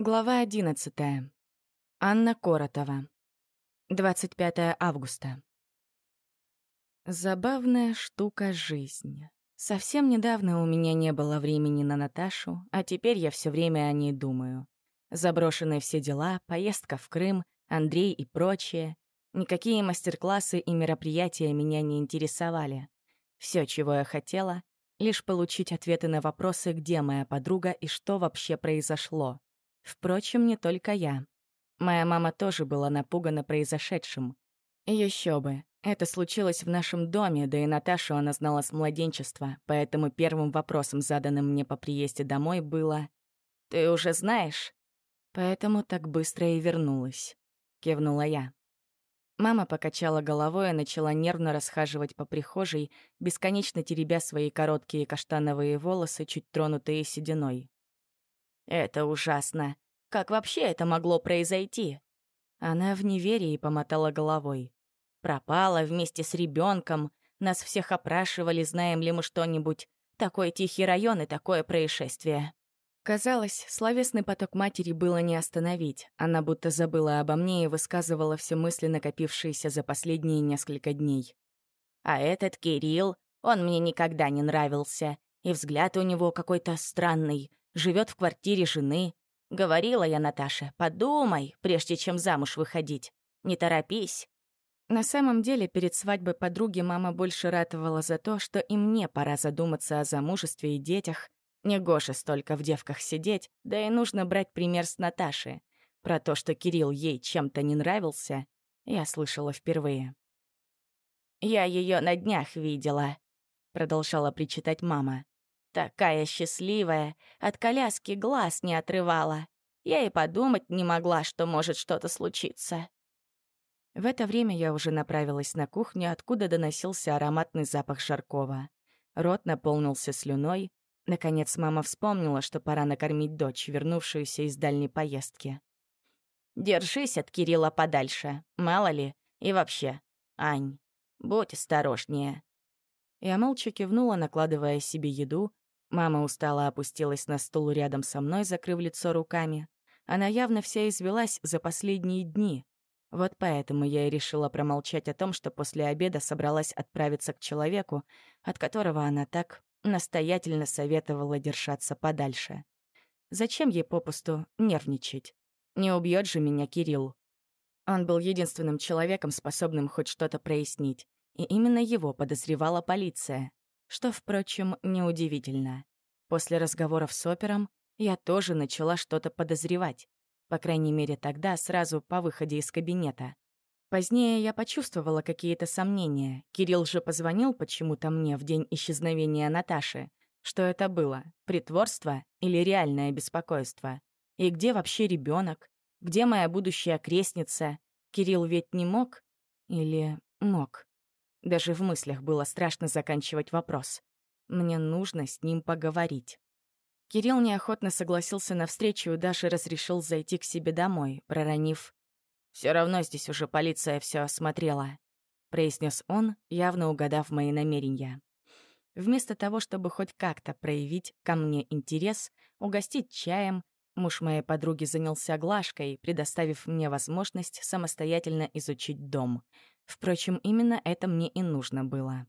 Глава 11. Анна Коротова. 25 августа. Забавная штука жизнь. Совсем недавно у меня не было времени на Наташу, а теперь я все время о ней думаю. Заброшенные все дела, поездка в Крым, Андрей и прочее. Никакие мастер-классы и мероприятия меня не интересовали. Все, чего я хотела, лишь получить ответы на вопросы, где моя подруга и что вообще произошло. Впрочем, не только я. Моя мама тоже была напугана произошедшим. Еще бы. Это случилось в нашем доме, да и Наташу она знала с младенчества, поэтому первым вопросом, заданным мне по приезде домой, было «Ты уже знаешь?» Поэтому так быстро и вернулась. Кивнула я. Мама покачала головой и начала нервно расхаживать по прихожей, бесконечно теребя свои короткие каштановые волосы, чуть тронутые сединой. «Это ужасно. Как вообще это могло произойти?» Она в неверии помотала головой. «Пропала вместе с ребенком. Нас всех опрашивали, знаем ли мы что-нибудь. Такой тихий район и такое происшествие». Казалось, словесный поток матери было не остановить. Она будто забыла обо мне и высказывала все мысли, накопившиеся за последние несколько дней. «А этот Кирилл, он мне никогда не нравился. И взгляд у него какой-то странный живет в квартире жены. Говорила я Наташе, подумай, прежде чем замуж выходить. Не торопись. На самом деле, перед свадьбой подруги мама больше ратовала за то, что и мне пора задуматься о замужестве и детях. Негоже столько в девках сидеть, да и нужно брать пример с Наташи. Про то, что Кирилл ей чем-то не нравился, я слышала впервые. «Я ее на днях видела», — продолжала причитать мама. Такая счастливая, от коляски глаз не отрывала. Я и подумать не могла, что может что-то случиться. В это время я уже направилась на кухню, откуда доносился ароматный запах жаркого. Рот наполнился слюной. Наконец мама вспомнила, что пора накормить дочь, вернувшуюся из дальней поездки. «Держись от Кирилла подальше, мало ли. И вообще, Ань, будь осторожнее». Я молча кивнула, накладывая себе еду, Мама устало опустилась на стул рядом со мной, закрыв лицо руками. Она явно вся извелась за последние дни. Вот поэтому я и решила промолчать о том, что после обеда собралась отправиться к человеку, от которого она так настоятельно советовала держаться подальше. Зачем ей попусту нервничать? Не убьет же меня Кирилл. Он был единственным человеком, способным хоть что-то прояснить. И именно его подозревала полиция что, впрочем, неудивительно. После разговоров с опером я тоже начала что-то подозревать. По крайней мере, тогда, сразу по выходе из кабинета. Позднее я почувствовала какие-то сомнения. Кирилл же позвонил почему-то мне в день исчезновения Наташи. Что это было? Притворство или реальное беспокойство? И где вообще ребенок? Где моя будущая крестница? Кирилл ведь не мог? Или мог? Даже в мыслях было страшно заканчивать вопрос. Мне нужно с ним поговорить. Кирилл неохотно согласился на встречу и даже разрешил зайти к себе домой, проронив «Все равно здесь уже полиция все осмотрела», — произнес он, явно угадав мои намерения. Вместо того, чтобы хоть как-то проявить ко мне интерес, угостить чаем, муж моей подруги занялся глажкой, предоставив мне возможность самостоятельно изучить дом — Впрочем, именно это мне и нужно было.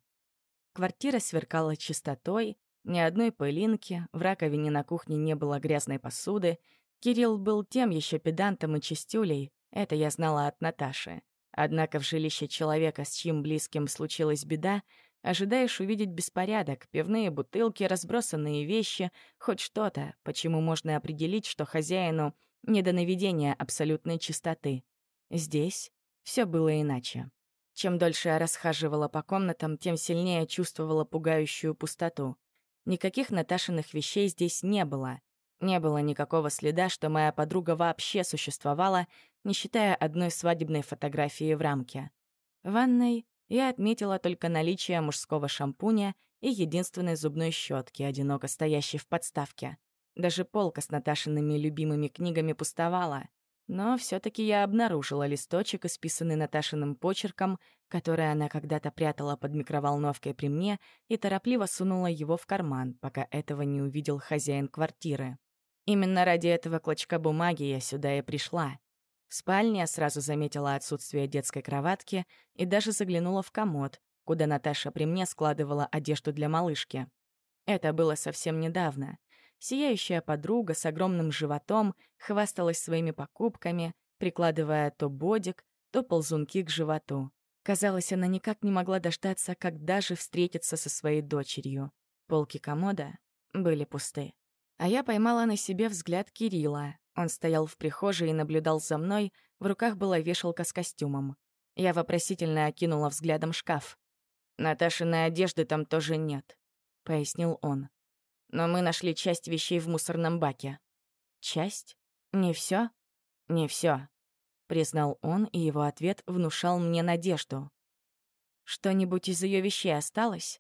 Квартира сверкала чистотой, ни одной пылинки, в раковине на кухне не было грязной посуды. Кирилл был тем еще педантом и чистюлей, это я знала от Наташи. Однако в жилище человека, с чьим близким случилась беда, ожидаешь увидеть беспорядок, пивные бутылки, разбросанные вещи, хоть что-то, почему можно определить, что хозяину не до наведения абсолютной чистоты. Здесь все было иначе. Чем дольше я расхаживала по комнатам, тем сильнее чувствовала пугающую пустоту. Никаких Наташиных вещей здесь не было. Не было никакого следа, что моя подруга вообще существовала, не считая одной свадебной фотографии в рамке. В ванной я отметила только наличие мужского шампуня и единственной зубной щетки, одиноко стоящей в подставке. Даже полка с Наташиными любимыми книгами пустовала. Но все таки я обнаружила листочек, исписанный Наташиным почерком, который она когда-то прятала под микроволновкой при мне и торопливо сунула его в карман, пока этого не увидел хозяин квартиры. Именно ради этого клочка бумаги я сюда и пришла. В спальне я сразу заметила отсутствие детской кроватки и даже заглянула в комод, куда Наташа при мне складывала одежду для малышки. Это было совсем недавно. Сияющая подруга с огромным животом хвасталась своими покупками, прикладывая то бодик, то ползунки к животу. Казалось, она никак не могла дождаться, когда же встретиться со своей дочерью. Полки комода были пусты. А я поймала на себе взгляд Кирилла. Он стоял в прихожей и наблюдал за мной, в руках была вешалка с костюмом. Я вопросительно окинула взглядом шкаф. «Наташиной одежды там тоже нет», — пояснил он. «Но мы нашли часть вещей в мусорном баке». «Часть? Не все? «Не все, признал он, и его ответ внушал мне надежду. «Что-нибудь из ее вещей осталось?»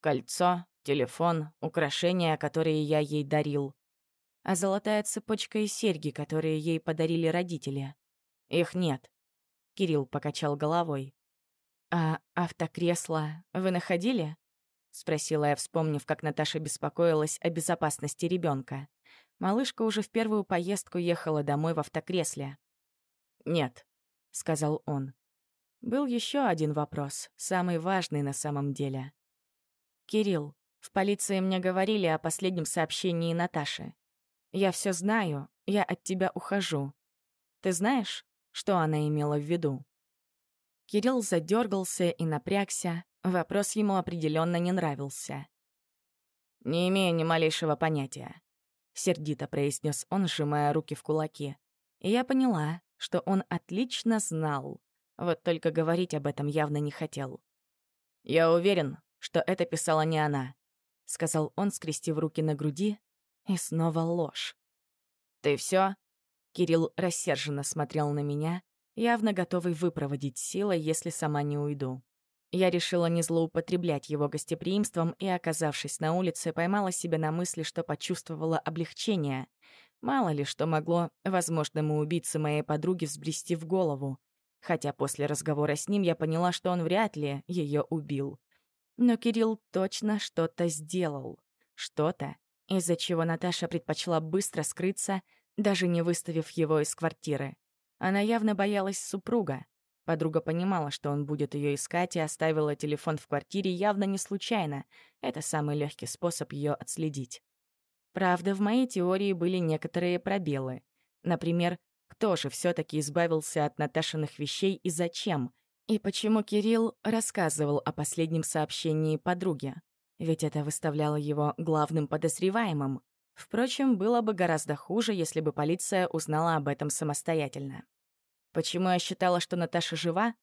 «Кольцо, телефон, украшения, которые я ей дарил. А золотая цепочка и серьги, которые ей подарили родители. Их нет. Кирилл покачал головой. «А автокресло вы находили?» — спросила я, вспомнив, как Наташа беспокоилась о безопасности ребенка. Малышка уже в первую поездку ехала домой в автокресле. «Нет», — сказал он. Был еще один вопрос, самый важный на самом деле. «Кирилл, в полиции мне говорили о последнем сообщении Наташи. Я все знаю, я от тебя ухожу. Ты знаешь, что она имела в виду?» Кирилл задергался и напрягся. Вопрос ему определенно не нравился. «Не имею ни малейшего понятия», — сердито произнес он, сжимая руки в кулаки. И я поняла, что он отлично знал. Вот только говорить об этом явно не хотел. «Я уверен, что это писала не она. — сказал он, скрестив руки на груди, и снова ложь. «Ты все? Кирилл рассерженно смотрел на меня, явно готовый выпроводить силой, если сама не уйду. Я решила не злоупотреблять его гостеприимством и, оказавшись на улице, поймала себя на мысли, что почувствовала облегчение. Мало ли что могло возможному убийце моей подруги взбрести в голову. Хотя после разговора с ним я поняла, что он вряд ли ее убил. Но Кирилл точно что-то сделал. Что-то, из-за чего Наташа предпочла быстро скрыться, даже не выставив его из квартиры. Она явно боялась супруга. Подруга понимала, что он будет ее искать, и оставила телефон в квартире явно не случайно. Это самый легкий способ ее отследить. Правда, в моей теории были некоторые пробелы. Например, кто же все таки избавился от Наташиных вещей и зачем — и почему Кирилл рассказывал о последнем сообщении подруге? Ведь это выставляло его главным подозреваемым. Впрочем, было бы гораздо хуже, если бы полиция узнала об этом самостоятельно. Почему я считала, что Наташа жива?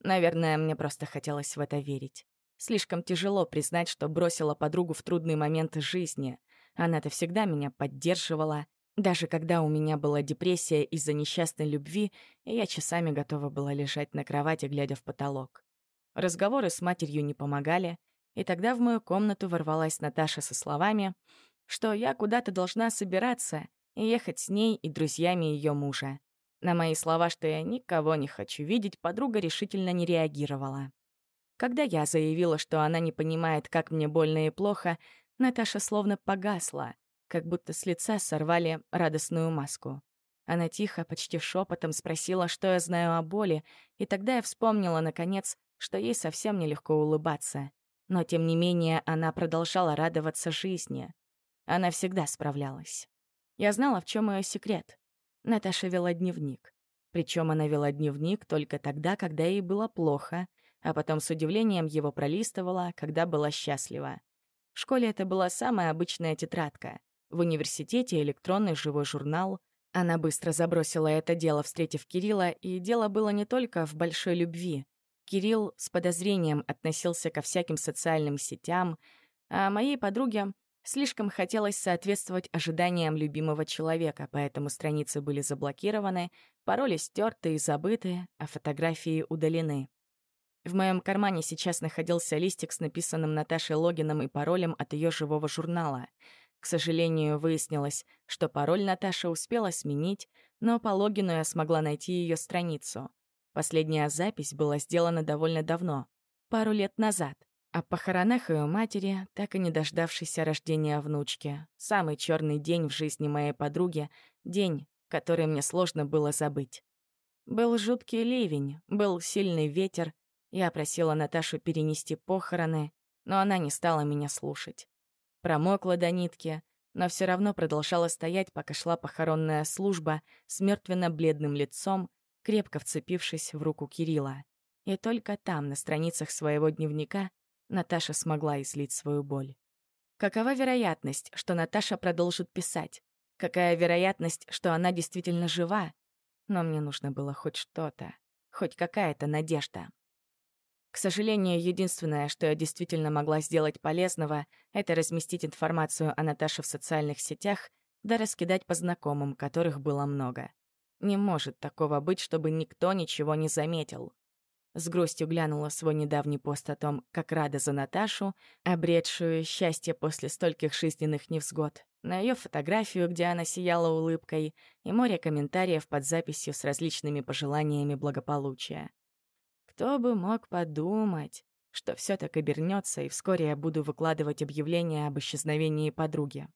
Наверное, мне просто хотелось в это верить. Слишком тяжело признать, что бросила подругу в трудные моменты жизни. Она-то всегда меня поддерживала, даже когда у меня была депрессия из-за несчастной любви, я часами готова была лежать на кровати, глядя в потолок. Разговоры с матерью не помогали, и тогда в мою комнату ворвалась Наташа со словами, что я куда-то должна собираться и ехать с ней и друзьями ее мужа. На мои слова, что я никого не хочу видеть, подруга решительно не реагировала. Когда я заявила, что она не понимает, как мне больно и плохо, Наташа словно погасла, как будто с лица сорвали радостную маску. Она тихо, почти шепотом спросила, что я знаю о боли, и тогда я вспомнила, наконец, что ей совсем нелегко улыбаться. Но, тем не менее, она продолжала радоваться жизни. Она всегда справлялась. Я знала, в чем ее секрет. Наташа вела дневник. Причем она вела дневник только тогда, когда ей было плохо, а потом с удивлением его пролистывала, когда была счастлива. В школе это была самая обычная тетрадка — в университете электронный живой журнал. Она быстро забросила это дело, встретив Кирилла, и дело было не только в большой любви. Кирилл с подозрением относился ко всяким социальным сетям, а моей подруге слишком хотелось соответствовать ожиданиям любимого человека, поэтому страницы были заблокированы, пароли стерты и забыты, а фотографии удалены. В моем кармане сейчас находился листик с написанным Наташей логином и паролем от ее живого журнала — к сожалению, выяснилось, что пароль Наташа успела сменить, но по логину я смогла найти ее страницу. Последняя запись была сделана довольно давно, пару лет назад. О похоронах ее матери, так и не дождавшейся рождения внучки. Самый черный день в жизни моей подруги, день, который мне сложно было забыть. Был жуткий ливень, был сильный ветер. Я просила Наташу перенести похороны, но она не стала меня слушать. Промокла до нитки, но все равно продолжала стоять, пока шла похоронная служба с мертвенно-бледным лицом, крепко вцепившись в руку Кирилла. И только там, на страницах своего дневника, Наташа смогла излить свою боль. Какова вероятность, что Наташа продолжит писать? Какая вероятность, что она действительно жива? Но мне нужно было хоть что-то, хоть какая-то надежда. К сожалению, единственное, что я действительно могла сделать полезного, это разместить информацию о Наташе в социальных сетях да раскидать по знакомым, которых было много. Не может такого быть, чтобы никто ничего не заметил. С грустью глянула свой недавний пост о том, как рада за Наташу, обретшую счастье после стольких жизненных невзгод, на ее фотографию, где она сияла улыбкой, и море комментариев под записью с различными пожеланиями благополучия. Кто бы мог подумать, что все так обернется, и вскоре я буду выкладывать объявление об исчезновении подруги.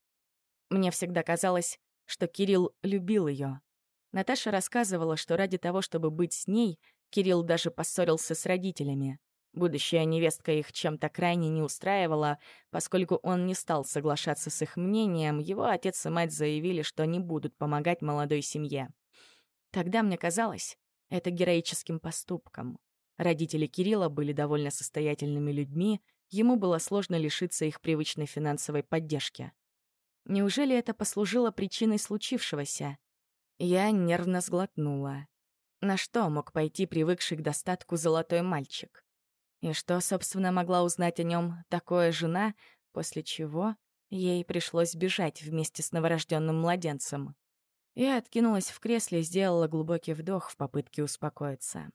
Мне всегда казалось, что Кирилл любил ее. Наташа рассказывала, что ради того, чтобы быть с ней, Кирилл даже поссорился с родителями. Будущая невестка их чем-то крайне не устраивала, поскольку он не стал соглашаться с их мнением, его отец и мать заявили, что не будут помогать молодой семье. Тогда мне казалось это героическим поступком. Родители Кирилла были довольно состоятельными людьми, ему было сложно лишиться их привычной финансовой поддержки. Неужели это послужило причиной случившегося? Я нервно сглотнула. На что мог пойти привыкший к достатку золотой мальчик? И что, собственно, могла узнать о нем такое жена, после чего ей пришлось бежать вместе с новорожденным младенцем? Я откинулась в кресле и сделала глубокий вдох в попытке успокоиться.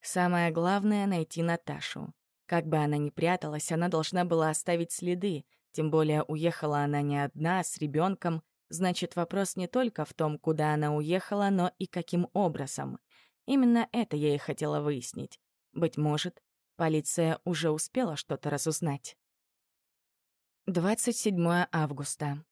Самое главное — найти Наташу. Как бы она ни пряталась, она должна была оставить следы, тем более уехала она не одна, с ребенком. Значит, вопрос не только в том, куда она уехала, но и каким образом. Именно это я и хотела выяснить. Быть может, полиция уже успела что-то разузнать. 27 августа.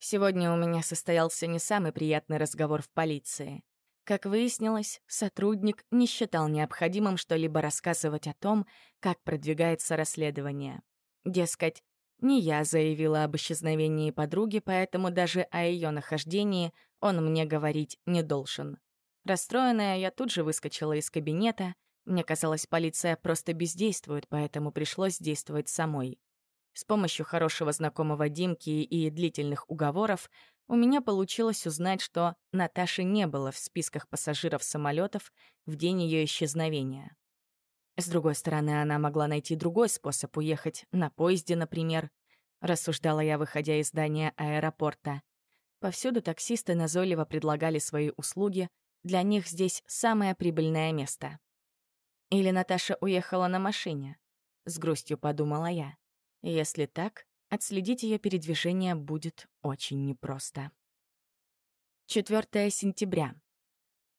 Сегодня у меня состоялся не самый приятный разговор в полиции. Как выяснилось, сотрудник не считал необходимым что-либо рассказывать о том, как продвигается расследование. Дескать, не я заявила об исчезновении подруги, поэтому даже о ее нахождении он мне говорить не должен. Расстроенная, я тут же выскочила из кабинета. Мне казалось, полиция просто бездействует, поэтому пришлось действовать самой. С помощью хорошего знакомого Димки и длительных уговоров у меня получилось узнать, что Наташи не было в списках пассажиров самолетов в день ее исчезновения. С другой стороны, она могла найти другой способ уехать, на поезде, например, рассуждала я, выходя из здания аэропорта. Повсюду таксисты назойливо предлагали свои услуги, для них здесь самое прибыльное место. Или Наташа уехала на машине, с грустью подумала я. Если так, Отследить ее передвижение будет очень непросто. 4 сентября.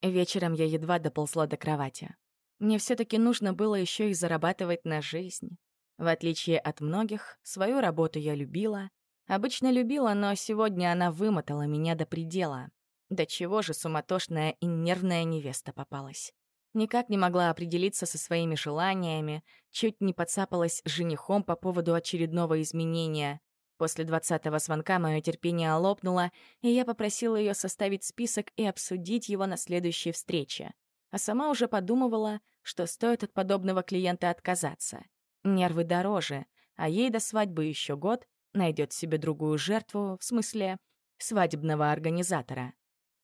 Вечером я едва доползла до кровати. Мне все таки нужно было еще и зарабатывать на жизнь. В отличие от многих, свою работу я любила. Обычно любила, но сегодня она вымотала меня до предела. До чего же суматошная и нервная невеста попалась. Никак не могла определиться со своими желаниями, чуть не подцапалась женихом по поводу очередного изменения. После двадцатого звонка мое терпение лопнуло, и я попросила ее составить список и обсудить его на следующей встрече. А сама уже подумывала, что стоит от подобного клиента отказаться. Нервы дороже, а ей до свадьбы еще год, найдет себе другую жертву, в смысле свадебного организатора.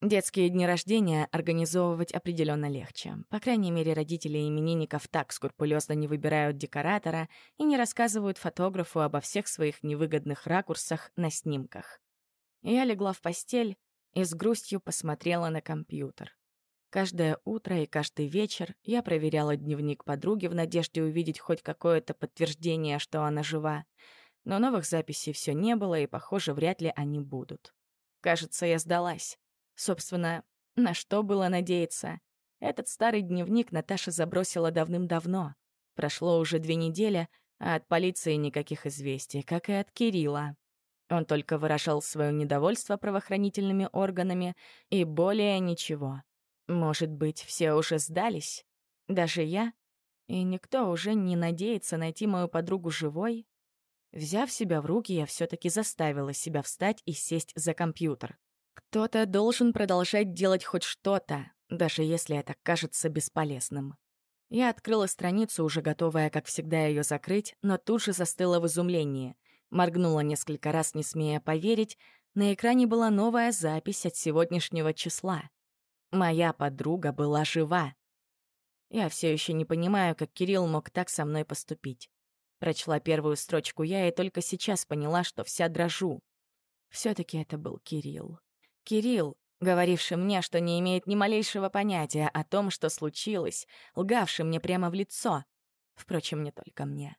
Детские дни рождения организовывать определенно легче. По крайней мере, родители именинников так скрупулезно не выбирают декоратора и не рассказывают фотографу обо всех своих невыгодных ракурсах на снимках. Я легла в постель и с грустью посмотрела на компьютер. Каждое утро и каждый вечер я проверяла дневник подруги в надежде увидеть хоть какое-то подтверждение, что она жива. Но новых записей все не было, и, похоже, вряд ли они будут. Кажется, я сдалась. Собственно, на что было надеяться? Этот старый дневник Наташа забросила давным-давно. Прошло уже две недели, а от полиции никаких известий, как и от Кирилла. Он только выражал свое недовольство правоохранительными органами и более ничего. Может быть, все уже сдались? Даже я? И никто уже не надеется найти мою подругу живой? Взяв себя в руки, я все таки заставила себя встать и сесть за компьютер. Кто-то должен продолжать делать хоть что-то, даже если это кажется бесполезным. Я открыла страницу, уже готовая, как всегда, ее закрыть, но тут же застыла в изумлении. Моргнула несколько раз, не смея поверить. На экране была новая запись от сегодняшнего числа. Моя подруга была жива. Я все еще не понимаю, как Кирилл мог так со мной поступить. Прочла первую строчку я и только сейчас поняла, что вся дрожу. все таки это был Кирилл. Кирилл, говоривший мне, что не имеет ни малейшего понятия о том, что случилось, лгавший мне прямо в лицо. Впрочем, не только мне.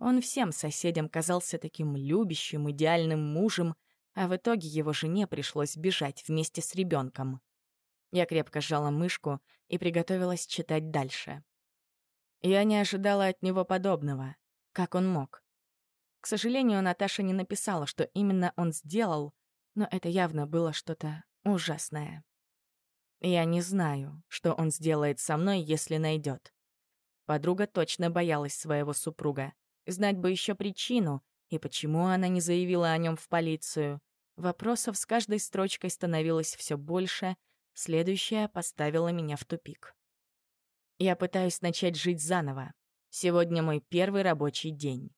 Он всем соседям казался таким любящим, идеальным мужем, а в итоге его жене пришлось бежать вместе с ребенком. Я крепко сжала мышку и приготовилась читать дальше. Я не ожидала от него подобного. Как он мог? К сожалению, Наташа не написала, что именно он сделал, но это явно было что-то ужасное. Я не знаю, что он сделает со мной, если найдет. Подруга точно боялась своего супруга. Знать бы еще причину, и почему она не заявила о нем в полицию. Вопросов с каждой строчкой становилось все больше, следующая поставила меня в тупик. Я пытаюсь начать жить заново. Сегодня мой первый рабочий день.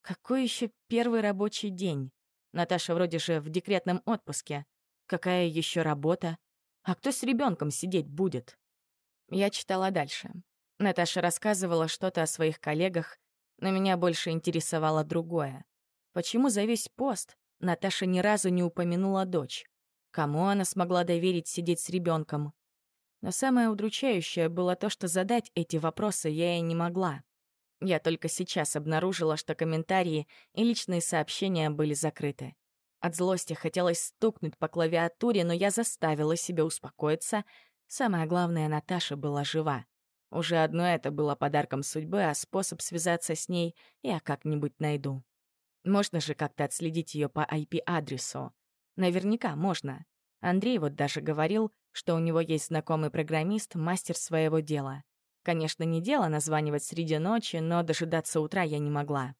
Какой еще первый рабочий день? Наташа вроде же в декретном отпуске. Какая еще работа? А кто с ребенком сидеть будет? Я читала дальше. Наташа рассказывала что-то о своих коллегах, но меня больше интересовало другое. Почему за весь пост Наташа ни разу не упомянула дочь? Кому она смогла доверить сидеть с ребенком? Но самое удручающее было то, что задать эти вопросы я и не могла. Я только сейчас обнаружила, что комментарии и личные сообщения были закрыты. От злости хотелось стукнуть по клавиатуре, но я заставила себя успокоиться. Самое главное, Наташа была жива. Уже одно это было подарком судьбы, а способ связаться с ней я как-нибудь найду. Можно же как-то отследить ее по IP-адресу. Наверняка можно. Андрей вот даже говорил, что у него есть знакомый программист, мастер своего дела. Конечно, не дело названивать среди ночи, но дожидаться утра я не могла.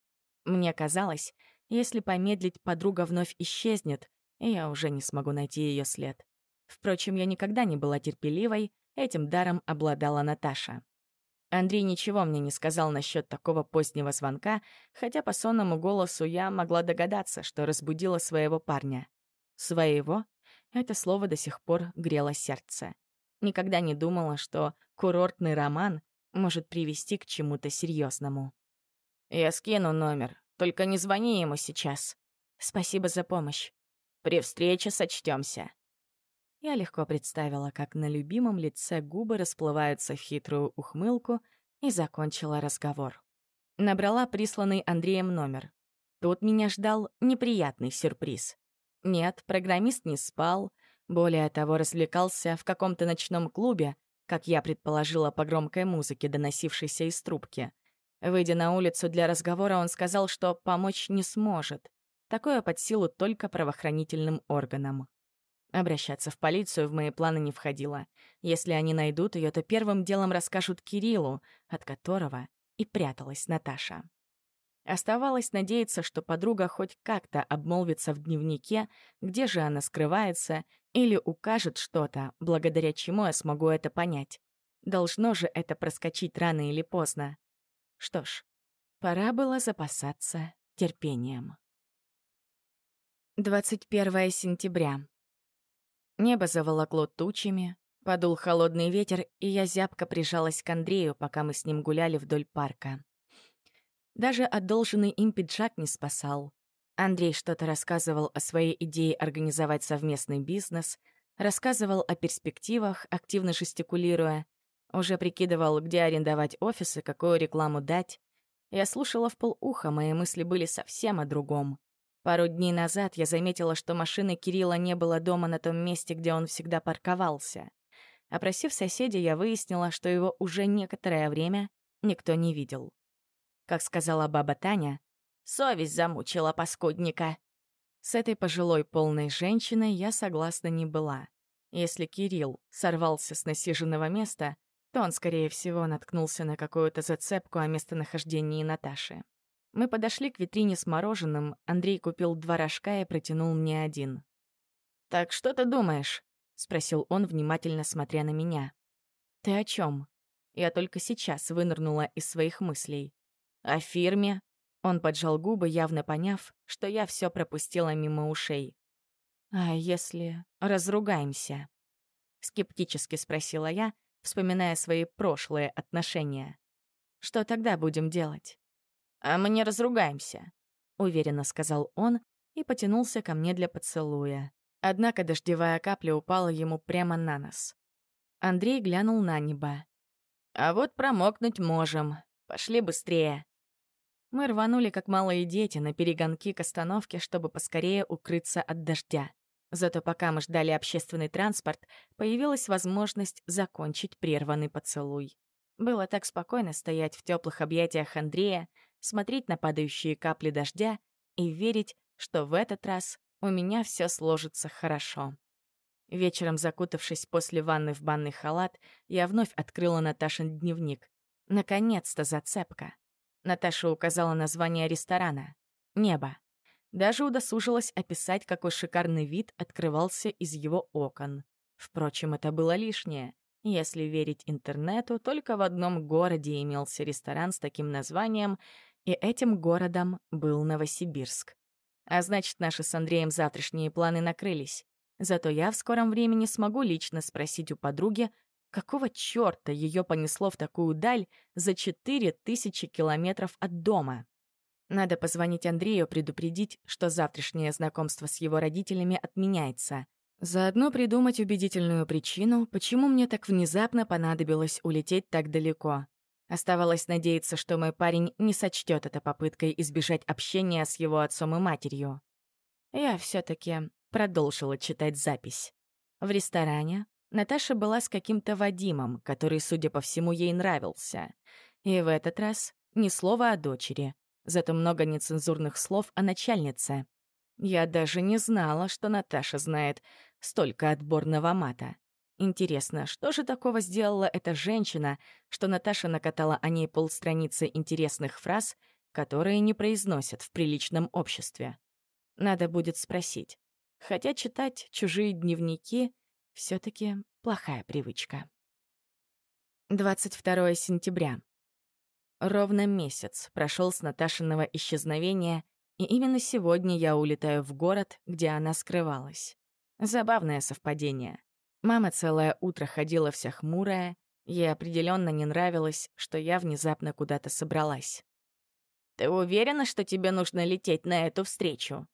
Мне казалось, если помедлить, подруга вновь исчезнет, и я уже не смогу найти ее след. Впрочем, я никогда не была терпеливой, этим даром обладала Наташа. Андрей ничего мне не сказал насчет такого позднего звонка, хотя по сонному голосу я могла догадаться, что разбудила своего парня. Своего это слово до сих пор грело сердце. Никогда не думала, что курортный роман может привести к чему-то серьезному. «Я скину номер, только не звони ему сейчас. Спасибо за помощь. При встрече сочтемся. Я легко представила, как на любимом лице губы расплываются в хитрую ухмылку, и закончила разговор. Набрала присланный Андреем номер. Тут меня ждал неприятный сюрприз. Нет, программист не спал. Более того, развлекался в каком-то ночном клубе, как я предположила по громкой музыке, доносившейся из трубки. Выйдя на улицу для разговора, он сказал, что помочь не сможет. Такое под силу только правоохранительным органам. Обращаться в полицию в мои планы не входило. Если они найдут ее, то первым делом расскажут Кириллу, от которого и пряталась Наташа. Оставалось надеяться, что подруга хоть как-то обмолвится в дневнике, где же она скрывается, или укажет что-то, благодаря чему я смогу это понять. Должно же это проскочить рано или поздно. Что ж, пора было запасаться терпением. 21 сентября. Небо заволокло тучами, подул холодный ветер, и я зябко прижалась к Андрею, пока мы с ним гуляли вдоль парка. Даже одолженный им пиджак не спасал. Андрей что-то рассказывал о своей идее организовать совместный бизнес, рассказывал о перспективах, активно жестикулируя, уже прикидывал, где арендовать офис и какую рекламу дать. Я слушала в полуха, мои мысли были совсем о другом. Пару дней назад я заметила, что машины Кирилла не было дома на том месте, где он всегда парковался. Опросив соседей, я выяснила, что его уже некоторое время никто не видел. Как сказала баба Таня, совесть замучила паскудника. С этой пожилой полной женщиной я согласна не была. Если Кирилл сорвался с насиженного места, то он, скорее всего, наткнулся на какую-то зацепку о местонахождении Наташи. Мы подошли к витрине с мороженым, Андрей купил два рожка и протянул мне один. «Так что ты думаешь?» — спросил он, внимательно смотря на меня. «Ты о чем? Я только сейчас вынырнула из своих мыслей. «О фирме?» Он поджал губы, явно поняв, что я все пропустила мимо ушей. «А если разругаемся?» Скептически спросила я, вспоминая свои прошлые отношения. «Что тогда будем делать?» «А мы не разругаемся», — уверенно сказал он и потянулся ко мне для поцелуя. Однако дождевая капля упала ему прямо на нос. Андрей глянул на небо. «А вот промокнуть можем. Пошли быстрее». Мы рванули, как малые дети, на перегонки к остановке, чтобы поскорее укрыться от дождя. Зато пока мы ждали общественный транспорт, появилась возможность закончить прерванный поцелуй. Было так спокойно стоять в теплых объятиях Андрея, смотреть на падающие капли дождя и верить, что в этот раз у меня все сложится хорошо. Вечером, закутавшись после ванны в банный халат, я вновь открыла Наташин дневник. Наконец-то зацепка. Наташа указала название ресторана. «Небо». Даже удосужилась описать, какой шикарный вид открывался из его окон. Впрочем, это было лишнее. Если верить интернету, только в одном городе имелся ресторан с таким названием, и этим городом был Новосибирск. А значит, наши с Андреем завтрашние планы накрылись. Зато я в скором времени смогу лично спросить у подруги, Какого чёрта её понесло в такую даль за четыре тысячи километров от дома? Надо позвонить Андрею, предупредить, что завтрашнее знакомство с его родителями отменяется. Заодно придумать убедительную причину, почему мне так внезапно понадобилось улететь так далеко. Оставалось надеяться, что мой парень не сочтет это попыткой избежать общения с его отцом и матерью. Я все таки продолжила читать запись. В ресторане Наташа была с каким-то Вадимом, который, судя по всему, ей нравился. И в этот раз ни слова о дочери, зато много нецензурных слов о начальнице. Я даже не знала, что Наташа знает столько отборного мата. Интересно, что же такого сделала эта женщина, что Наташа накатала о ней полстраницы интересных фраз, которые не произносят в приличном обществе? Надо будет спросить. Хотя читать чужие дневники все таки плохая привычка. 22 сентября. Ровно месяц прошел с Наташиного исчезновения, и именно сегодня я улетаю в город, где она скрывалась. Забавное совпадение. Мама целое утро ходила вся хмурая, ей определенно не нравилось, что я внезапно куда-то собралась. «Ты уверена, что тебе нужно лететь на эту встречу?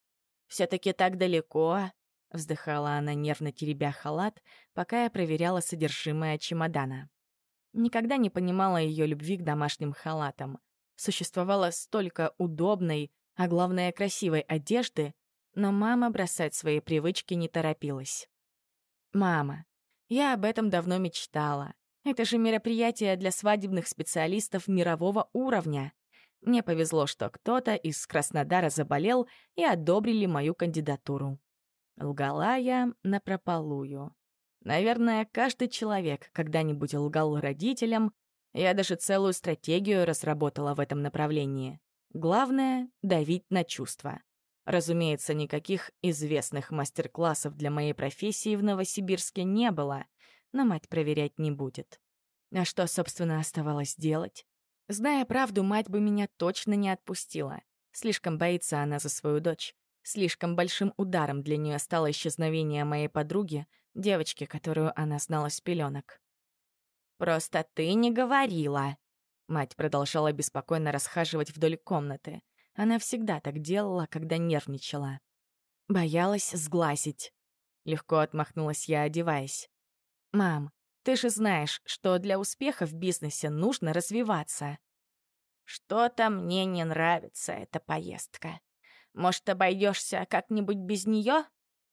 все таки так далеко, Вздыхала она, нервно теребя халат, пока я проверяла содержимое чемодана. Никогда не понимала ее любви к домашним халатам. Существовало столько удобной, а главное, красивой одежды, но мама бросать свои привычки не торопилась. «Мама, я об этом давно мечтала. Это же мероприятие для свадебных специалистов мирового уровня. Мне повезло, что кто-то из Краснодара заболел и одобрили мою кандидатуру. Лгала я напропалую. Наверное, каждый человек когда-нибудь лгал родителям. Я даже целую стратегию разработала в этом направлении. Главное — давить на чувства. Разумеется, никаких известных мастер-классов для моей профессии в Новосибирске не было, но мать проверять не будет. А что, собственно, оставалось делать? Зная правду, мать бы меня точно не отпустила. Слишком боится она за свою дочь. Слишком большим ударом для нее стало исчезновение моей подруги, девочки, которую она знала с пеленок. «Просто ты не говорила!» Мать продолжала беспокойно расхаживать вдоль комнаты. Она всегда так делала, когда нервничала. Боялась сглазить. Легко отмахнулась я, одеваясь. «Мам, ты же знаешь, что для успеха в бизнесе нужно развиваться». «Что-то мне не нравится эта поездка», может, обойдешься как-нибудь без нее?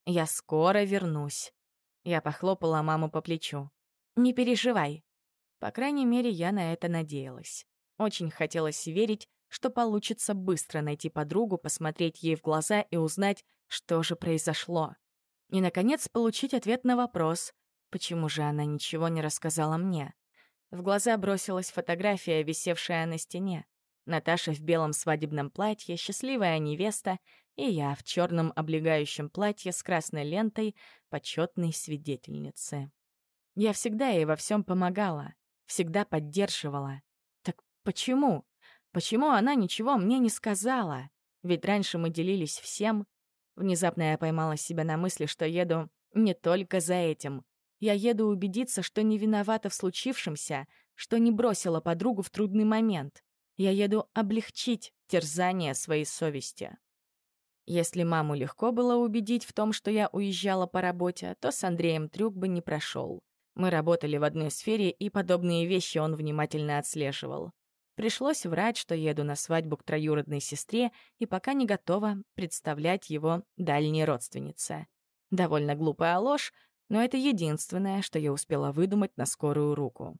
Я скоро вернусь. Я похлопала маму по плечу. Не переживай. По крайней мере, я на это надеялась. Очень хотелось верить, что получится быстро найти подругу, посмотреть ей в глаза и узнать, что же произошло. И, наконец, получить ответ на вопрос, почему же она ничего не рассказала мне. В глаза бросилась фотография, висевшая на стене. Наташа в белом свадебном платье, счастливая невеста, и я в черном облегающем платье с красной лентой почетной свидетельницы. Я всегда ей во всем помогала, всегда поддерживала. Так почему? Почему она ничего мне не сказала? Ведь раньше мы делились всем. Внезапно я поймала себя на мысли, что еду не только за этим. Я еду убедиться, что не виновата в случившемся, что не бросила подругу в трудный момент. Я еду облегчить терзание своей совести. Если маму легко было убедить в том, что я уезжала по работе, то с Андреем трюк бы не прошел. Мы работали в одной сфере, и подобные вещи он внимательно отслеживал. Пришлось врать, что еду на свадьбу к троюродной сестре и пока не готова представлять его дальней родственнице. Довольно глупая ложь, но это единственное, что я успела выдумать на скорую руку.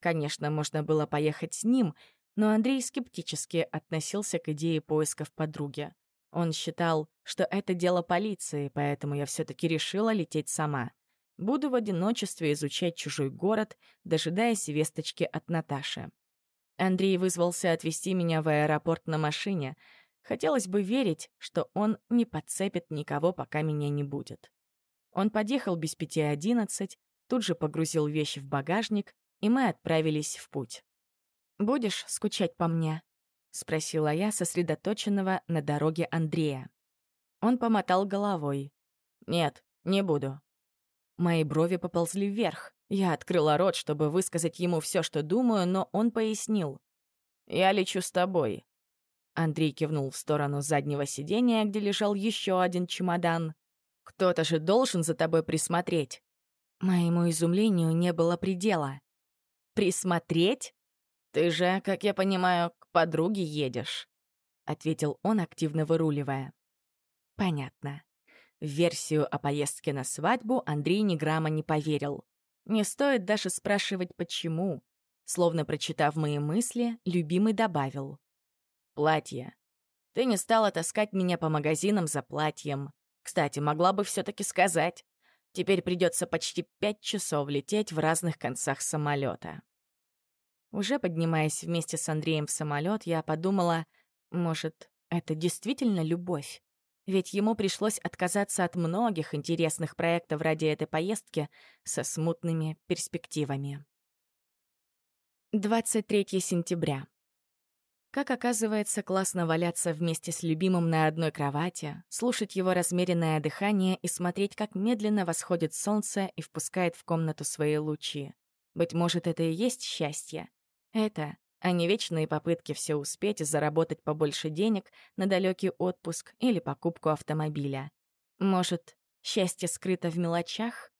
Конечно, можно было поехать с ним, но Андрей скептически относился к идее поисков подруги. Он считал, что это дело полиции, поэтому я все-таки решила лететь сама. Буду в одиночестве изучать чужой город, дожидаясь весточки от Наташи. Андрей вызвался отвезти меня в аэропорт на машине. Хотелось бы верить, что он не подцепит никого, пока меня не будет. Он подъехал без пяти одиннадцать, тут же погрузил вещи в багажник, и мы отправились в путь. «Будешь скучать по мне?» — спросила я сосредоточенного на дороге Андрея. Он помотал головой. «Нет, не буду». Мои брови поползли вверх. Я открыла рот, чтобы высказать ему все, что думаю, но он пояснил. «Я лечу с тобой». Андрей кивнул в сторону заднего сиденья, где лежал еще один чемодан. Кто-то же должен за тобой присмотреть. Моему изумлению не было предела. Присмотреть? Ты же, как я понимаю, к подруге едешь, ответил он, активно выруливая. Понятно. В версию о поездке на свадьбу Андрей ни грамма не поверил. Не стоит даже спрашивать, почему. Словно прочитав мои мысли, любимый добавил. «Платье. Ты не стала таскать меня по магазинам за платьем. Кстати, могла бы все-таки сказать. Теперь придется почти пять часов лететь в разных концах самолета. Уже поднимаясь вместе с Андреем в самолет, я подумала, может, это действительно любовь? Ведь ему пришлось отказаться от многих интересных проектов ради этой поездки со смутными перспективами. 23 сентября. Как оказывается, классно валяться вместе с любимым на одной кровати, слушать его размеренное дыхание и смотреть, как медленно восходит солнце и впускает в комнату свои лучи. Быть может, это и есть счастье. Это, а не вечные попытки все успеть и заработать побольше денег на далекий отпуск или покупку автомобиля. Может, счастье скрыто в мелочах?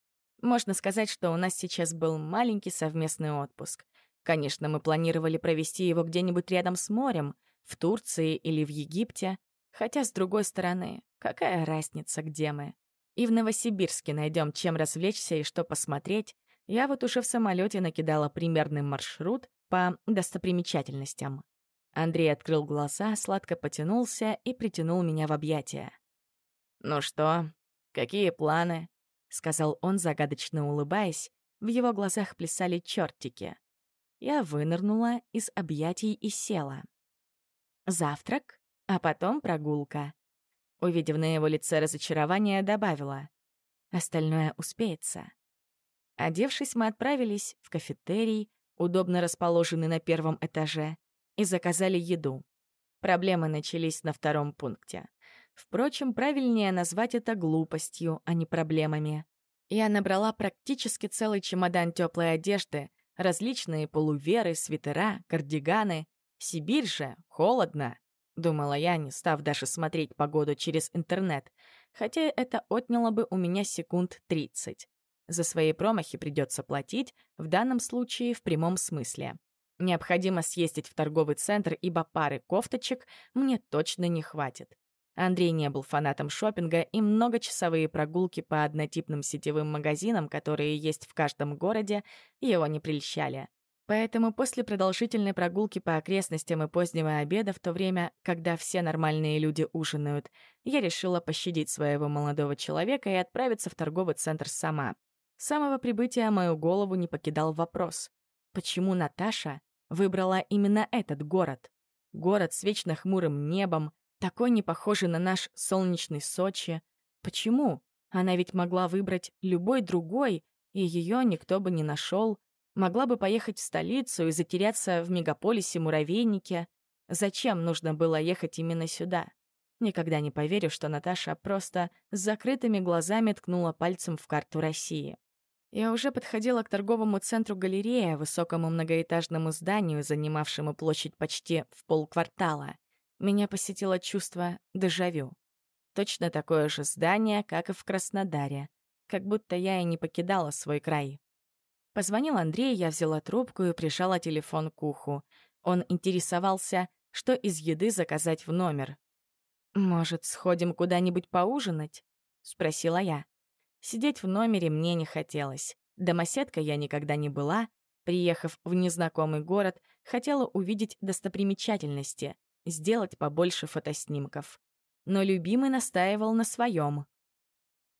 Можно сказать, что у нас сейчас был маленький совместный отпуск. Конечно, мы планировали провести его где-нибудь рядом с морем, в Турции или в Египте. Хотя, с другой стороны, какая разница, где мы? И в Новосибирске найдем, чем развлечься и что посмотреть. Я вот уже в самолете накидала примерный маршрут по достопримечательностям. Андрей открыл глаза, сладко потянулся и притянул меня в объятия. «Ну что, какие планы?» — сказал он, загадочно улыбаясь. В его глазах плясали чертики. Я вынырнула из объятий и села. Завтрак, а потом прогулка. Увидев на его лице разочарование, добавила. Остальное успеется. Одевшись, мы отправились в кафетерий, удобно расположенный на первом этаже, и заказали еду. Проблемы начались на втором пункте. Впрочем, правильнее назвать это глупостью, а не проблемами. Я набрала практически целый чемодан теплой одежды, Различные полуверы, свитера, кардиганы. Сибирь же, холодно. Думала я, не став даже смотреть погоду через интернет, хотя это отняло бы у меня секунд 30. За свои промахи придется платить, в данном случае в прямом смысле. Необходимо съездить в торговый центр, ибо пары кофточек мне точно не хватит. Андрей не был фанатом шопинга, и многочасовые прогулки по однотипным сетевым магазинам, которые есть в каждом городе, его не прельщали. Поэтому после продолжительной прогулки по окрестностям и позднего обеда, в то время, когда все нормальные люди ужинают, я решила пощадить своего молодого человека и отправиться в торговый центр сама. С самого прибытия мою голову не покидал вопрос. Почему Наташа выбрала именно этот город? Город с вечно хмурым небом, такой не похожий на наш солнечный Сочи. Почему? Она ведь могла выбрать любой другой, и ее никто бы не нашел. Могла бы поехать в столицу и затеряться в мегаполисе-муравейнике. Зачем нужно было ехать именно сюда? Никогда не поверю, что Наташа просто с закрытыми глазами ткнула пальцем в карту России. Я уже подходила к торговому центру галерея, высокому многоэтажному зданию, занимавшему площадь почти в полквартала. Меня посетило чувство дежавю. Точно такое же здание, как и в Краснодаре. Как будто я и не покидала свой край. Позвонил Андрей, я взяла трубку и прижала телефон к уху. Он интересовался, что из еды заказать в номер. «Может, сходим куда-нибудь поужинать?» — спросила я. Сидеть в номере мне не хотелось. Домоседка я никогда не была. Приехав в незнакомый город, хотела увидеть достопримечательности, сделать побольше фотоснимков. Но любимый настаивал на своем.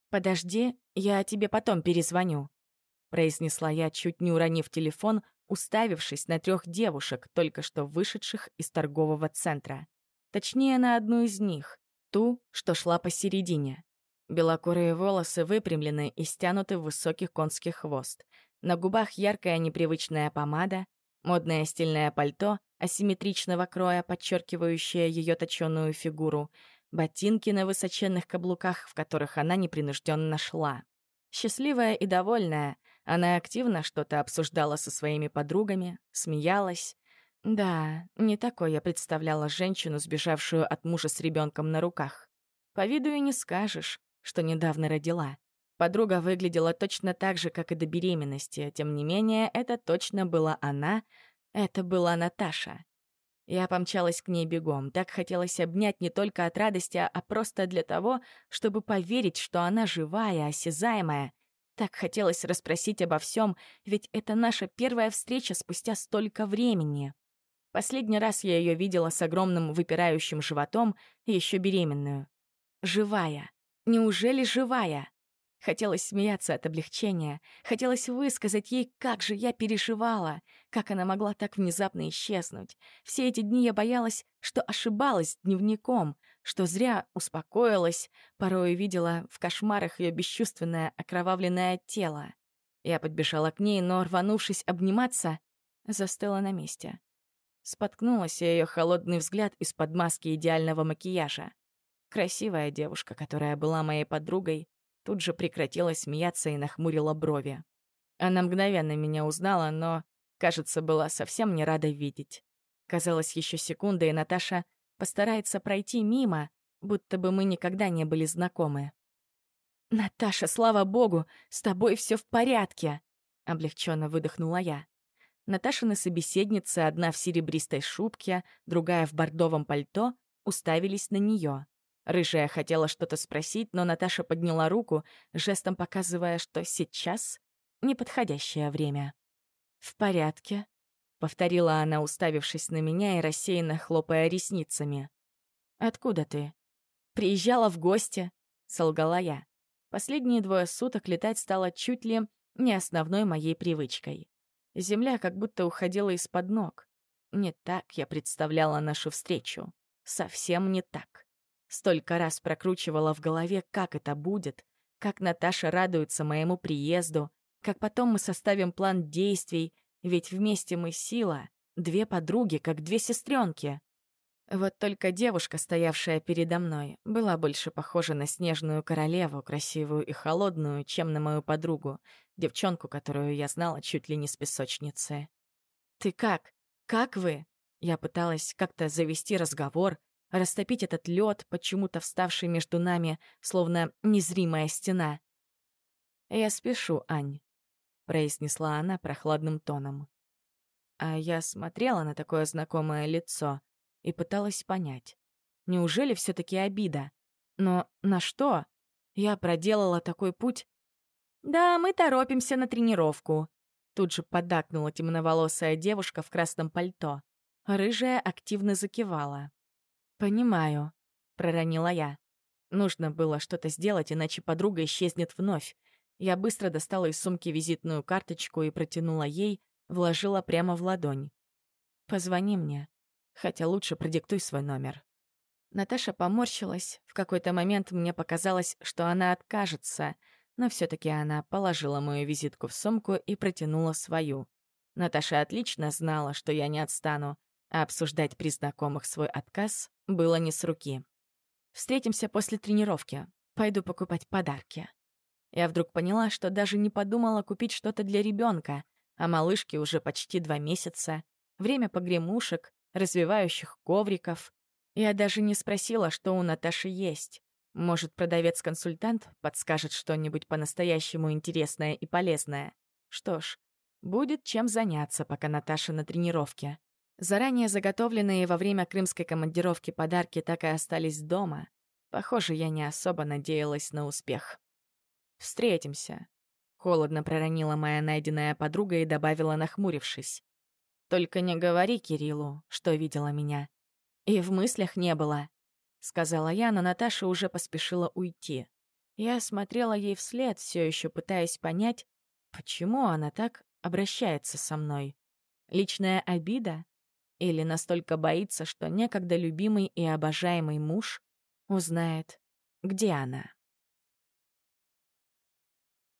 «Подожди, я тебе потом перезвоню», — произнесла я, чуть не уронив телефон, уставившись на трех девушек, только что вышедших из торгового центра. Точнее, на одну из них, ту, что шла посередине. Белокурые волосы выпрямлены и стянуты в высокий конский хвост. На губах яркая непривычная помада, модное стильное пальто асимметричного кроя, подчеркивающее ее точеную фигуру, ботинки на высоченных каблуках, в которых она непринужденно шла. Счастливая и довольная, она активно что-то обсуждала со своими подругами, смеялась. Да, не такой я представляла женщину, сбежавшую от мужа с ребенком на руках. По виду и не скажешь, что недавно родила. Подруга выглядела точно так же, как и до беременности, тем не менее, это точно была она, это была Наташа. Я помчалась к ней бегом. Так хотелось обнять не только от радости, а просто для того, чтобы поверить, что она живая, осязаемая, так хотелось расспросить обо всем, ведь это наша первая встреча спустя столько времени. Последний раз я ее видела с огромным выпирающим животом, еще беременную. Живая. Неужели живая? Хотелось смеяться от облегчения, хотелось высказать ей, как же я переживала, как она могла так внезапно исчезнуть. Все эти дни я боялась, что ошибалась дневником, что зря успокоилась, порой видела в кошмарах ее бесчувственное окровавленное тело. Я подбежала к ней, но, рванувшись обниматься, застыла на месте. Споткнулась ее холодный взгляд из-под маски идеального макияжа. Красивая девушка, которая была моей подругой, тут же прекратила смеяться и нахмурила брови. Она мгновенно меня узнала, но, кажется, была совсем не рада видеть. Казалось, еще секунда, и Наташа постарается пройти мимо, будто бы мы никогда не были знакомы. «Наташа, слава богу, с тобой все в порядке!» — облегченно выдохнула я. Наташины собеседницы, одна в серебристой шубке, другая в бордовом пальто, уставились на нее. Рыжая хотела что-то спросить, но Наташа подняла руку, жестом показывая, что сейчас неподходящее время. «В порядке», — повторила она, уставившись на меня и рассеянно хлопая ресницами. «Откуда ты?» «Приезжала в гости», — солгала я. Последние двое суток летать стало чуть ли не основной моей привычкой. Земля как будто уходила из-под ног. Не так я представляла нашу встречу. Совсем не так. Столько раз прокручивала в голове, как это будет, как Наташа радуется моему приезду, как потом мы составим план действий, ведь вместе мы сила, две подруги, как две сестренки. Вот только девушка, стоявшая передо мной, была больше похожа на снежную королеву, красивую и холодную, чем на мою подругу, девчонку, которую я знала чуть ли не с песочницы. «Ты как? Как вы?» Я пыталась как-то завести разговор, растопить этот лед, почему-то вставший между нами, словно незримая стена. «Я спешу, Ань», произнесла она прохладным тоном. А я смотрела на такое знакомое лицо и пыталась понять. Неужели все таки обида? Но на что? Я проделала такой путь. «Да, мы торопимся на тренировку», — Тут же поддакнула темноволосая девушка в красном пальто. Рыжая активно закивала. «Понимаю», — проронила я. Нужно было что-то сделать, иначе подруга исчезнет вновь. Я быстро достала из сумки визитную карточку и протянула ей, вложила прямо в ладонь. «Позвони мне. Хотя лучше продиктуй свой номер». Наташа поморщилась. В какой-то момент мне показалось, что она откажется, но все таки она положила мою визитку в сумку и протянула свою. Наташа отлично знала, что я не отстану, а обсуждать при знакомых свой отказ было не с руки. Встретимся после тренировки. Пойду покупать подарки. Я вдруг поняла, что даже не подумала купить что-то для ребенка, а малышке уже почти два месяца. Время погремушек, развивающих ковриков. Я даже не спросила, что у Наташи есть. Может, продавец-консультант подскажет что-нибудь по-настоящему интересное и полезное. Что ж, будет чем заняться, пока Наташа на тренировке. Заранее заготовленные во время крымской командировки подарки так и остались дома. Похоже, я не особо надеялась на успех. «Встретимся», — холодно проронила моя найденная подруга и добавила, нахмурившись. «Только не говори Кириллу, что видела меня. И в мыслях не было», — сказала я, но Наташа уже поспешила уйти. Я смотрела ей вслед, все еще пытаясь понять, почему она так обращается со мной. Личная обида? Или настолько боится, что некогда любимый и обожаемый муж узнает, где она.